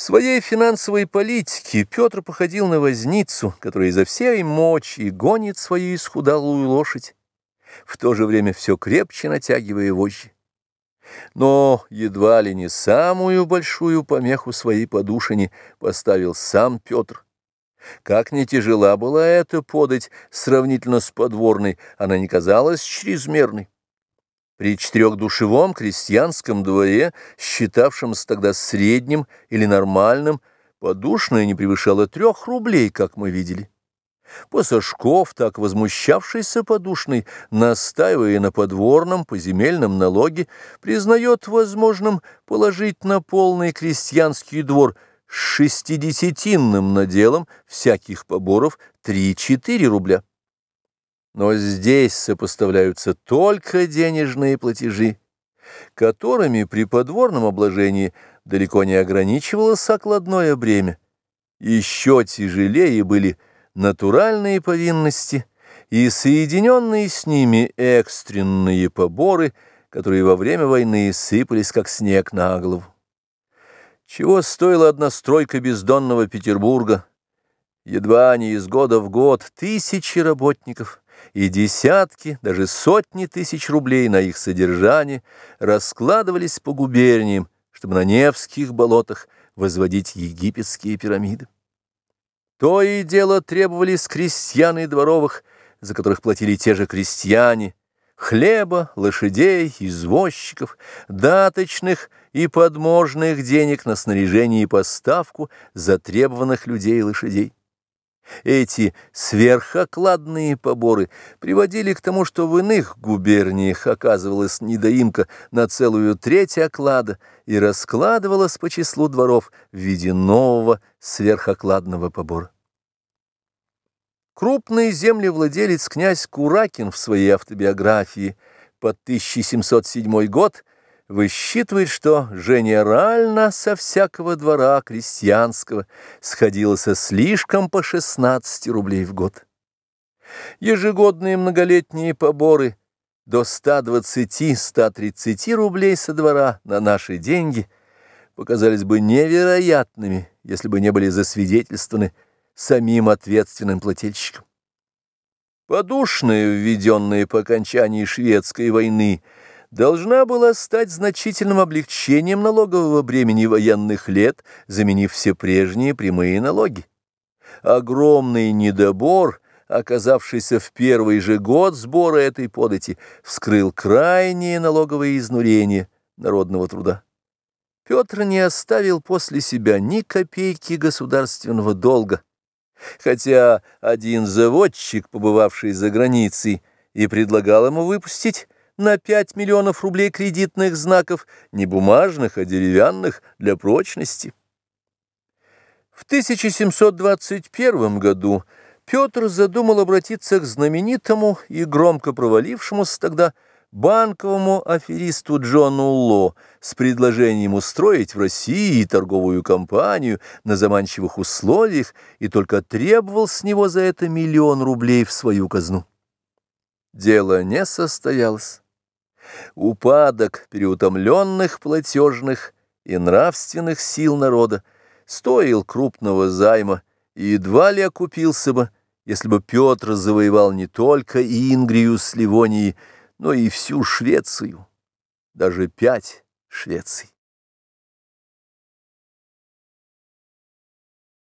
В своей финансовой политике Петр походил на возницу, который изо всей мочи гонит свою исхудалую лошадь, в то же время все крепче натягивая вожжи. Но едва ли не самую большую помеху своей подушине поставил сам Петр. Как не тяжела была эта подать сравнительно с подворной, она не казалась чрезмерной. При четырехдушевом крестьянском дворе, считавшемся тогда средним или нормальным, подушная не превышала трех рублей, как мы видели. Пасашков, так возмущавшийся подушной, настаивая на подворном поземельном налоге, признает возможным положить на полный крестьянский двор с шестидесятинным наделом всяких поборов 3-4 рубля. Но здесь сопоставляются только денежные платежи, которыми при подворном обложении далеко не ограничивалось окладное бремя. Еще тяжелее были натуральные повинности и соединенные с ними экстренные поборы, которые во время войны сыпались как снег на голову. Чего стоила одна стройка бездонного Петербурга? Едва не из года в год тысячи работников – и десятки, даже сотни тысяч рублей на их содержание раскладывались по губерниям, чтобы на Невских болотах возводить египетские пирамиды. То и дело требовались крестьян дворовых, за которых платили те же крестьяне, хлеба, лошадей, извозчиков, даточных и подможных денег на снаряжение и поставку затребованных людей и лошадей. Эти сверхокладные поборы приводили к тому, что в иных губерниях оказывалась недоимка на целую треть оклада и раскладывалась по числу дворов в виде нового сверхокладного побора. Крупный землевладелец князь Куракин в своей автобиографии под 1707 год высчитывает, что генерально со всякого двора крестьянского сходилось слишком по 16 рублей в год. Ежегодные многолетние поборы до 120-130 рублей со двора на наши деньги показались бы невероятными, если бы не были засвидетельствованы самим ответственным плательщиком. Подушные, введенные по окончании шведской войны, должна была стать значительным облегчением налогового бремени военных лет, заменив все прежние прямые налоги. Огромный недобор, оказавшийся в первый же год сбора этой подати, вскрыл крайнее налоговое изнурение народного труда. Петр не оставил после себя ни копейки государственного долга, хотя один заводчик, побывавший за границей, и предлагал ему выпустить на 5 миллионов рублей кредитных знаков, не бумажных, а деревянных, для прочности. В 1721 году Петр задумал обратиться к знаменитому и громко провалившемуся тогда банковому аферисту Джону Ло с предложением устроить в России торговую компанию на заманчивых условиях и только требовал с него за это миллион рублей в свою казну. Дело не состоялось. Упадок переутомленных платежных и нравственных сил народа стоил крупного займа и едва ли окупился бы, если бы Петр завоевал не только Ингрию с Ливонией, но и всю Швецию, даже пять Швеций.